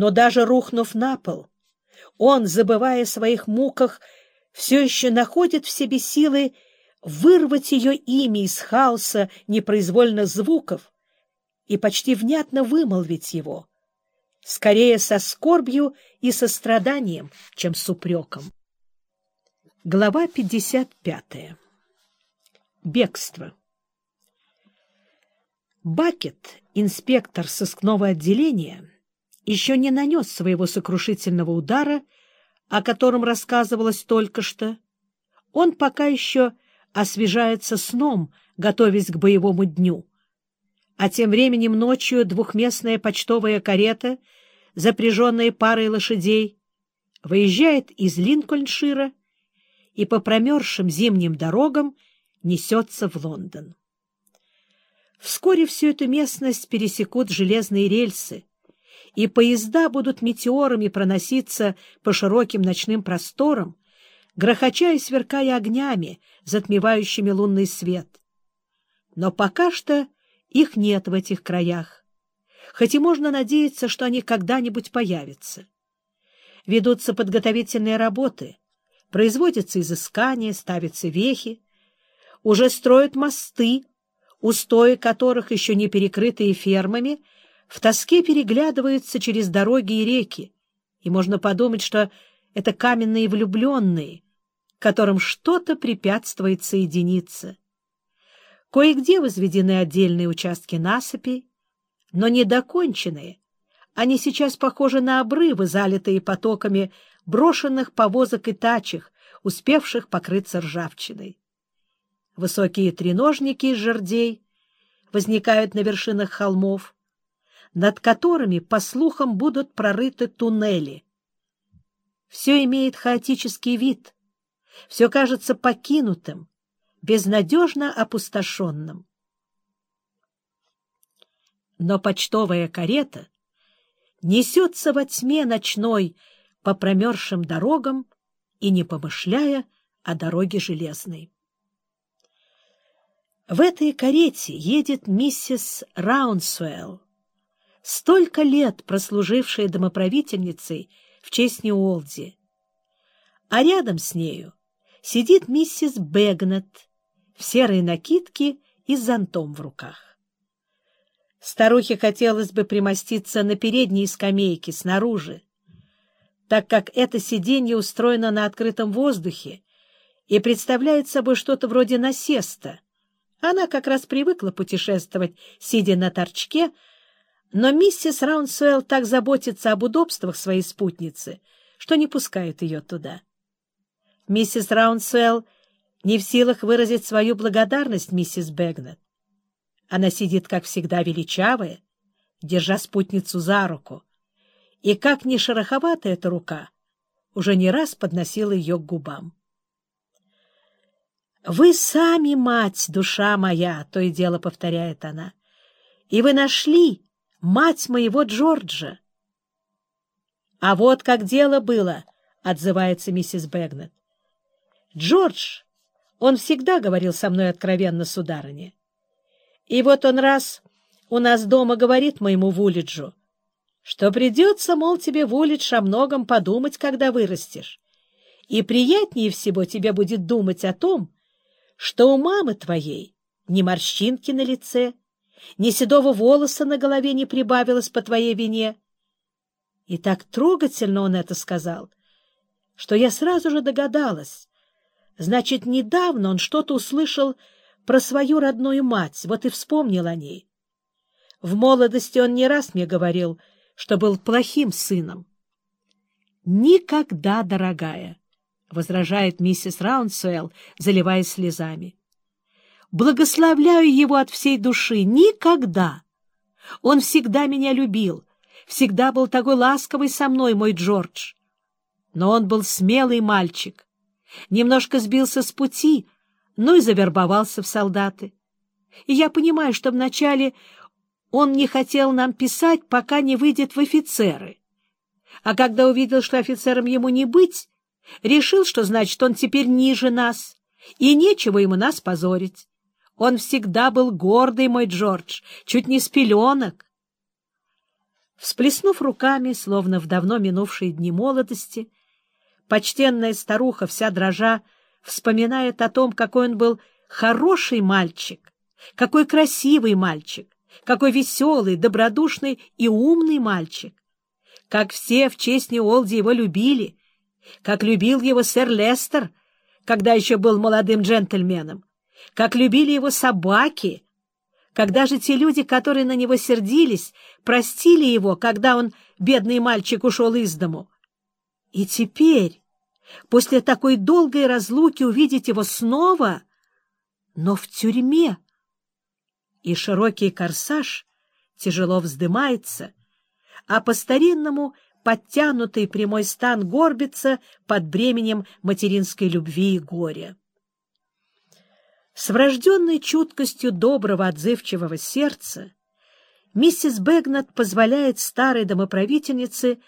Но даже рухнув на пол, он, забывая о своих муках, все еще находит в себе силы вырвать ее имя из хаоса непроизвольно звуков и почти внятно вымолвить его, скорее со скорбью и состраданием, чем с упреком. Глава 55. Бегство. Бакет, инспектор сыскного отделения, еще не нанес своего сокрушительного удара, о котором рассказывалось только что. Он пока еще освежается сном, готовясь к боевому дню. А тем временем ночью двухместная почтовая карета, запряженная парой лошадей, выезжает из Линкольншира и по промерзшим зимним дорогам несется в Лондон. Вскоре всю эту местность пересекут железные рельсы, и поезда будут метеорами проноситься по широким ночным просторам, грохоча и сверкая огнями, затмевающими лунный свет. Но пока что их нет в этих краях, хоть и можно надеяться, что они когда-нибудь появятся. Ведутся подготовительные работы, производятся изыскания, ставятся вехи, уже строят мосты, устои которых, еще не перекрытые фермами, в тоске переглядываются через дороги и реки, и можно подумать, что это каменные влюбленные, которым что-то препятствует соединиться. Кое-где возведены отдельные участки насыпи, но недоконченные. Они сейчас похожи на обрывы, залитые потоками брошенных повозок и тачек, успевших покрыться ржавчиной. Высокие треножники из жердей возникают на вершинах холмов, над которыми, по слухам, будут прорыты туннели. Все имеет хаотический вид, все кажется покинутым, безнадежно опустошенным. Но почтовая карета несется во тьме ночной по промерзшим дорогам и не помышляя о дороге железной. В этой карете едет миссис Раунсуэлл, столько лет прослужившая домоправительницей в честь Ньюолди. А рядом с нею сидит миссис Бэгнет в серой накидке и с зонтом в руках. Старухе хотелось бы примоститься на передней скамейке снаружи, так как это сиденье устроено на открытом воздухе и представляет собой что-то вроде насеста, она как раз привыкла путешествовать, сидя на торчке, но миссис Раунсуэлл так заботится об удобствах своей спутницы, что не пускает ее туда. Миссис Раунсуэлл не в силах выразить свою благодарность миссис Бэгнет. Она сидит, как всегда, величавая, держа спутницу за руку, и, как ни шероховата эта рука, уже не раз подносила ее к губам. «Вы сами мать, душа моя!» — то и дело повторяет она. «И вы нашли мать моего Джорджа!» «А вот как дело было!» — отзывается миссис Бэгнет. «Джордж, он всегда говорил со мной откровенно, сударыня. И вот он раз у нас дома говорит моему Вулиджу, что придется, мол, тебе, Вулидж, о многом подумать, когда вырастешь, и приятнее всего тебе будет думать о том, что у мамы твоей ни морщинки на лице, ни седого волоса на голове не прибавилось по твоей вине. И так трогательно он это сказал, что я сразу же догадалась. Значит, недавно он что-то услышал про свою родную мать, вот и вспомнил о ней. В молодости он не раз мне говорил, что был плохим сыном. Никогда, дорогая, — возражает миссис Раунсуэлл, заливаясь слезами. «Благословляю его от всей души. Никогда! Он всегда меня любил, всегда был такой ласковый со мной, мой Джордж. Но он был смелый мальчик, немножко сбился с пути, ну и завербовался в солдаты. И я понимаю, что вначале он не хотел нам писать, пока не выйдет в офицеры. А когда увидел, что офицером ему не быть, Решил, что, значит, он теперь ниже нас, и нечего ему нас позорить. Он всегда был гордый, мой Джордж, чуть не с пеленок. Всплеснув руками, словно в давно минувшие дни молодости, почтенная старуха, вся дрожа, вспоминает о том, какой он был хороший мальчик, какой красивый мальчик, какой веселый, добродушный и умный мальчик, как все в честь Неолди его любили, как любил его сэр Лестер, когда еще был молодым джентльменом, как любили его собаки, когда же те люди, которые на него сердились, простили его, когда он, бедный мальчик, ушел из дому. И теперь, после такой долгой разлуки, увидеть его снова, но в тюрьме. И широкий корсаж тяжело вздымается, а по-старинному подтянутый прямой стан горбится под бременем материнской любви и горя. С врожденной чуткостью доброго отзывчивого сердца миссис Бэгнет позволяет старой домоправительнице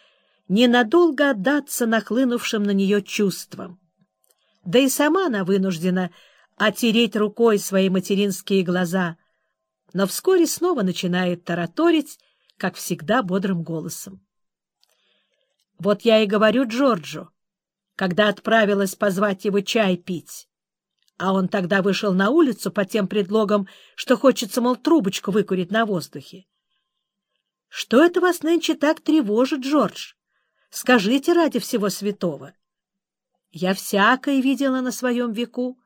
ненадолго отдаться нахлынувшим на нее чувствам. Да и сама она вынуждена отереть рукой свои материнские глаза, но вскоре снова начинает тараторить, как всегда, бодрым голосом. Вот я и говорю Джорджу, когда отправилась позвать его чай пить а он тогда вышел на улицу под тем предлогом, что хочется, мол, трубочку выкурить на воздухе. — Что это вас нынче так тревожит, Джордж? Скажите ради всего святого. Я всякое видела на своем веку,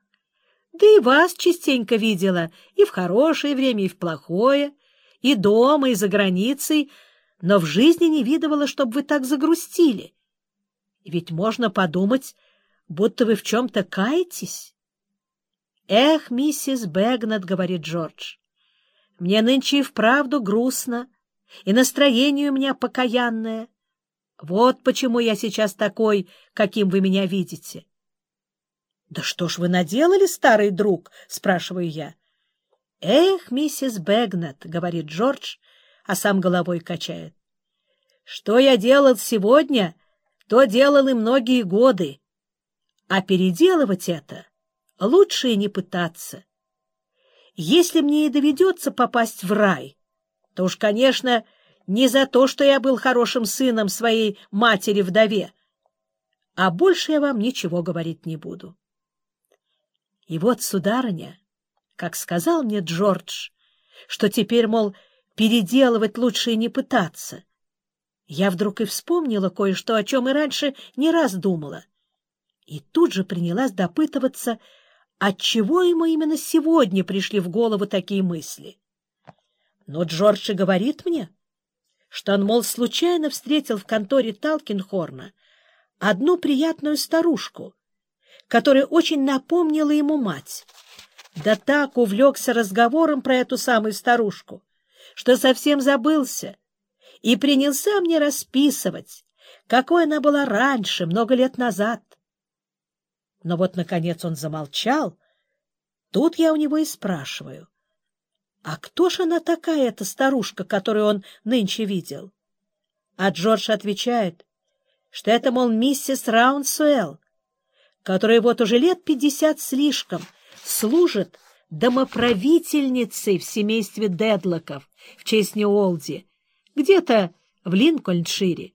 да и вас частенько видела и в хорошее время, и в плохое, и дома, и за границей, но в жизни не видывала, чтобы вы так загрустили. Ведь можно подумать, будто вы в чем-то каетесь. «Эх, миссис Бэгнет», — говорит Джордж, — «мне нынче и вправду грустно, и настроение у меня покаянное. Вот почему я сейчас такой, каким вы меня видите». «Да что ж вы наделали, старый друг?» — спрашиваю я. «Эх, миссис Бэгнет», — говорит Джордж, а сам головой качает. «Что я делал сегодня, то делал и многие годы. А переделывать это лучше и не пытаться. Если мне и доведется попасть в рай, то уж, конечно, не за то, что я был хорошим сыном своей матери-вдове, а больше я вам ничего говорить не буду. И вот, сударыня, как сказал мне Джордж, что теперь, мол, переделывать лучше и не пытаться, я вдруг и вспомнила кое-что, о чем и раньше не раз думала, и тут же принялась допытываться, отчего ему именно сегодня пришли в голову такие мысли. Но Джордж и говорит мне, что он, мол, случайно встретил в конторе Талкинхорна одну приятную старушку, которая очень напомнила ему мать. Да так увлекся разговором про эту самую старушку, что совсем забылся и принялся мне расписывать, какой она была раньше, много лет назад. Но вот, наконец, он замолчал. Тут я у него и спрашиваю. А кто ж она такая, эта старушка, которую он нынче видел? А Джордж отвечает, что это, мол, миссис Раунсуэлл, которая вот уже лет пятьдесят слишком служит домоправительницей в семействе Дедлоков в честь Ньюолди, где-то в Линкольншире.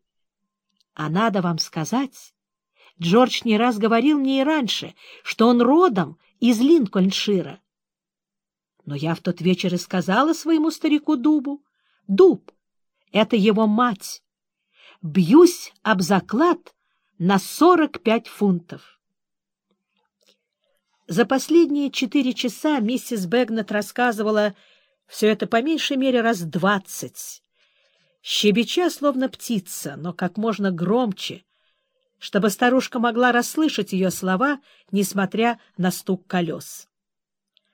А надо вам сказать, Джордж не раз говорил мне и раньше, что он родом из Линкольншира. Но я в тот вечер и сказала своему старику Дубу, «Дуб, это его мать. Бьюсь об заклад на сорок пять фунтов». За последние четыре часа миссис Бэгнет рассказывала все это по меньшей мере раз двадцать, щебеча, словно птица, но как можно громче, чтобы старушка могла расслышать ее слова, несмотря на стук колес.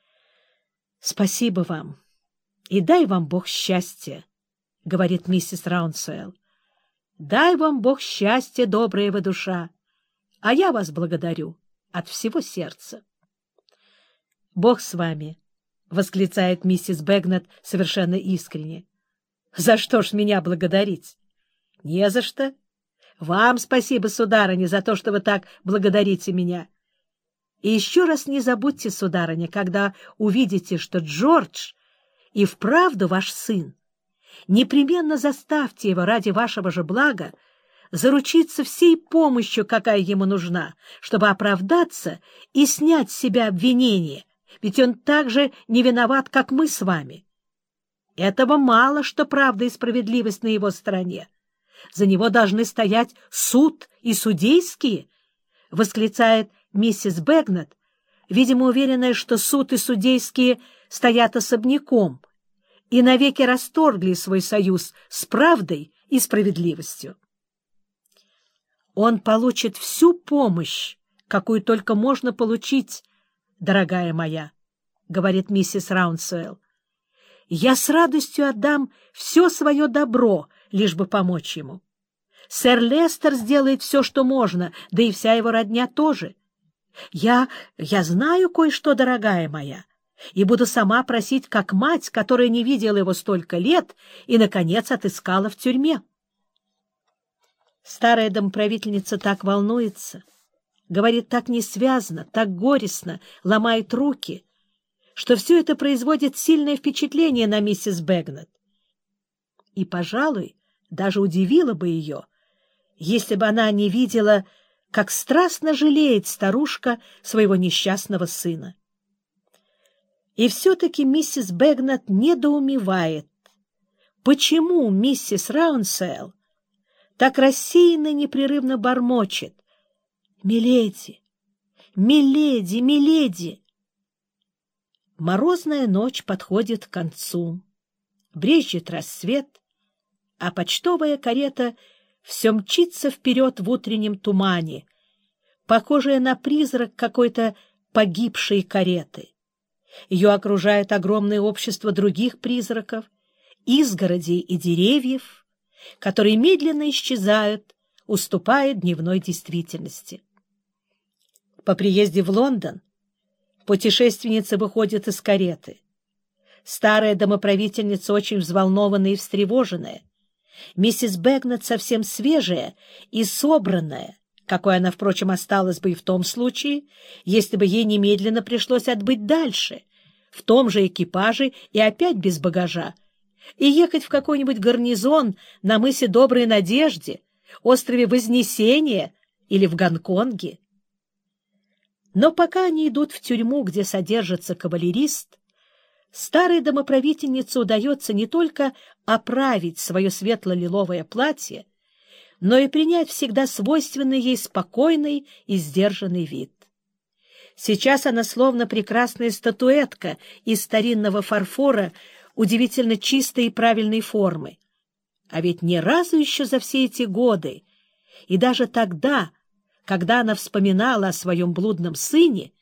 — Спасибо вам и дай вам Бог счастья, — говорит миссис Раунсуэлл. — Дай вам Бог счастья, добрая вы душа, а я вас благодарю от всего сердца. — Бог с вами, — восклицает миссис Бэгнет совершенно искренне. — За что ж меня благодарить? — Не за что. — вам спасибо, сударыня, за то, что вы так благодарите меня. И еще раз не забудьте, сударыня, когда увидите, что Джордж и вправду ваш сын, непременно заставьте его ради вашего же блага заручиться всей помощью, какая ему нужна, чтобы оправдаться и снять с себя обвинение, ведь он так же не виноват, как мы с вами. Этого мало, что правда и справедливость на его стороне. За него должны стоять суд и судейские, — восклицает миссис Бэгнет, видимо, уверенная, что суд и судейские стоят особняком и навеки расторгли свой союз с правдой и справедливостью. Он получит всю помощь, какую только можно получить, дорогая моя, — говорит миссис Раунсуэлл. Я с радостью отдам все свое добро, лишь бы помочь ему. Сэр Лестер сделает все, что можно, да и вся его родня тоже. Я, я знаю кое-что, дорогая моя, и буду сама просить, как мать, которая не видела его столько лет и, наконец, отыскала в тюрьме. Старая домправительница так волнуется, говорит так несвязно, так горестно, ломает руки, что все это производит сильное впечатление на миссис Бэгнет. И, пожалуй, даже удивило бы ее, если бы она не видела, как страстно жалеет старушка своего несчастного сына. И все-таки миссис Бэгнет недоумевает, почему миссис Раунсейл так рассеянно и непрерывно бормочет «Миледи! Миледи! Миледи!» Морозная ночь подходит к концу. Брежет рассвет, а почтовая карета все мчится вперед в утреннем тумане, похожая на призрак какой-то погибшей кареты. Ее окружает огромное общество других призраков, изгородей и деревьев, которые медленно исчезают, уступая дневной действительности. По приезде в Лондон путешественница выходит из кареты. Старая домоправительница очень взволнованная и встревоженная. Миссис Бэгнет совсем свежая и собранная, какой она, впрочем, осталась бы и в том случае, если бы ей немедленно пришлось отбыть дальше, в том же экипаже и опять без багажа, и ехать в какой-нибудь гарнизон на мысе Доброй Надежде, острове Вознесения или в Гонконге. Но пока они идут в тюрьму, где содержится кавалерист, старой домоправительнице удается не только оправить свое светло-лиловое платье, но и принять всегда свойственный ей спокойный и сдержанный вид. Сейчас она словно прекрасная статуэтка из старинного фарфора удивительно чистой и правильной формы. А ведь ни разу еще за все эти годы, и даже тогда, когда она вспоминала о своем блудном сыне,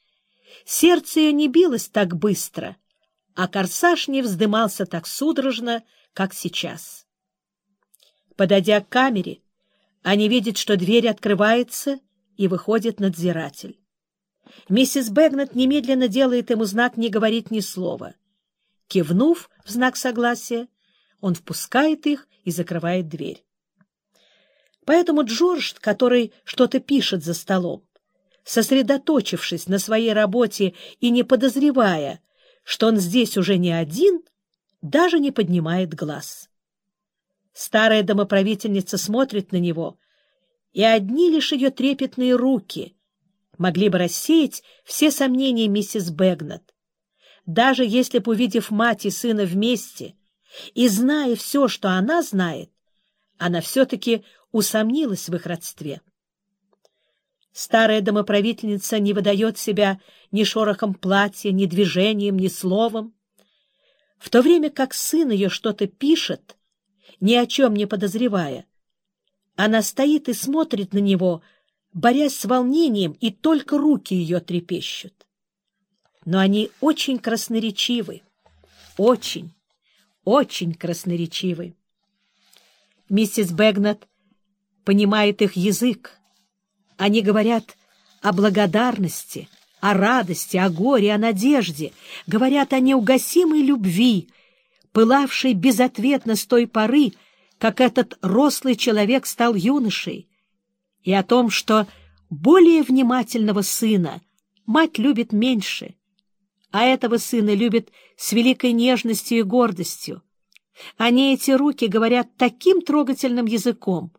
сердце ее не билось так быстро, а корсаж не вздымался так судорожно, как сейчас. Подойдя к камере, они видят, что дверь открывается, и выходит надзиратель. Миссис Бэгнет немедленно делает ему знак не говорить ни слова — Кивнув в знак согласия, он впускает их и закрывает дверь. Поэтому Джордж, который что-то пишет за столом, сосредоточившись на своей работе и не подозревая, что он здесь уже не один, даже не поднимает глаз. Старая домоправительница смотрит на него, и одни лишь ее трепетные руки могли бы рассеять все сомнения миссис Бэгнет даже если бы, увидев мать и сына вместе и зная все, что она знает, она все-таки усомнилась в их родстве. Старая домоправительница не выдает себя ни шорохом платья, ни движением, ни словом, в то время как сын ее что-то пишет, ни о чем не подозревая. Она стоит и смотрит на него, борясь с волнением, и только руки ее трепещут но они очень красноречивы. Очень, очень красноречивы. Миссис Бэгнет понимает их язык. Они говорят о благодарности, о радости, о горе, о надежде, говорят о неугасимой любви, пылавшей безответно с той поры, как этот рослый человек стал юношей, и о том, что более внимательного сына мать любит меньше — а этого сына любит с великой нежностью и гордостью, Они, эти руки, говорят таким трогательным языком,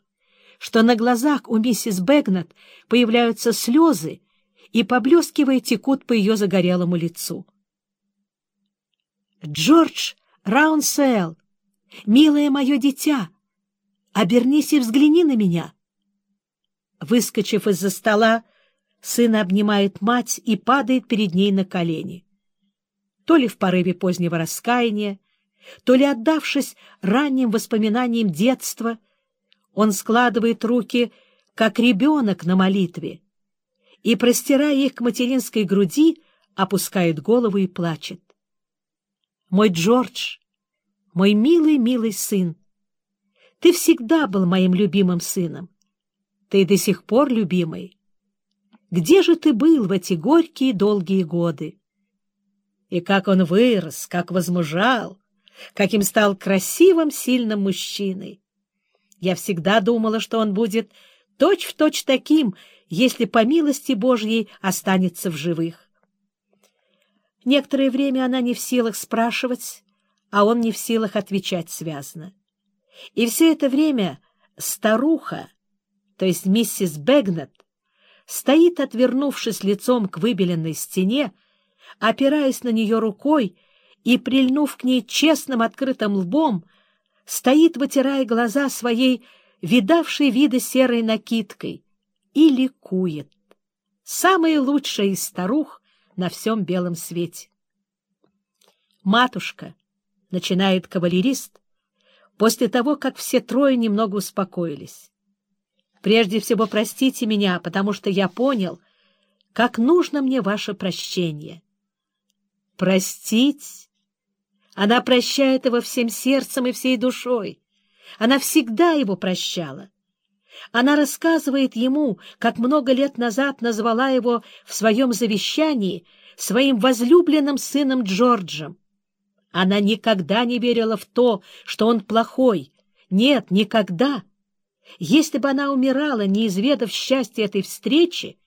что на глазах у миссис Бэгнет появляются слезы и, поблескивая, текут по ее загорелому лицу. «Джордж Раунсел, милое мое дитя, обернись и взгляни на меня!» Выскочив из-за стола, сын обнимает мать и падает перед ней на колени. То ли в порыве позднего раскаяния, то ли отдавшись ранним воспоминаниям детства, он складывает руки, как ребенок на молитве, и, простирая их к материнской груди, опускает голову и плачет. «Мой Джордж, мой милый-милый сын, ты всегда был моим любимым сыном. Ты до сих пор любимый. Где же ты был в эти горькие долгие годы? И как он вырос, как возмужал, каким стал красивым, сильным мужчиной. Я всегда думала, что он будет точь-в-точь точь таким, если по милости Божьей останется в живых. Некоторое время она не в силах спрашивать, а он не в силах отвечать связно. И все это время старуха, то есть миссис Бэгнет, стоит, отвернувшись лицом к выбеленной стене, опираясь на нее рукой и, прильнув к ней честным открытым лбом, стоит, вытирая глаза своей видавшей виды серой накидкой, и ликует. Самая лучшая из старух на всем белом свете. «Матушка», — начинает кавалерист, после того, как все трое немного успокоились. Прежде всего, простите меня, потому что я понял, как нужно мне ваше прощение. Простить? Она прощает его всем сердцем и всей душой. Она всегда его прощала. Она рассказывает ему, как много лет назад назвала его в своем завещании своим возлюбленным сыном Джорджем. Она никогда не верила в то, что он плохой. Нет, никогда. Если бы она умирала, не изведав счастья этой встречи,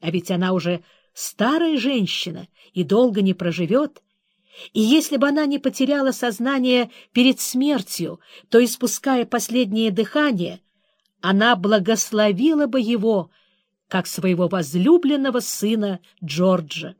а ведь она уже старая женщина и долго не проживет, и если бы она не потеряла сознание перед смертью, то, испуская последнее дыхание, она благословила бы его, как своего возлюбленного сына Джорджа.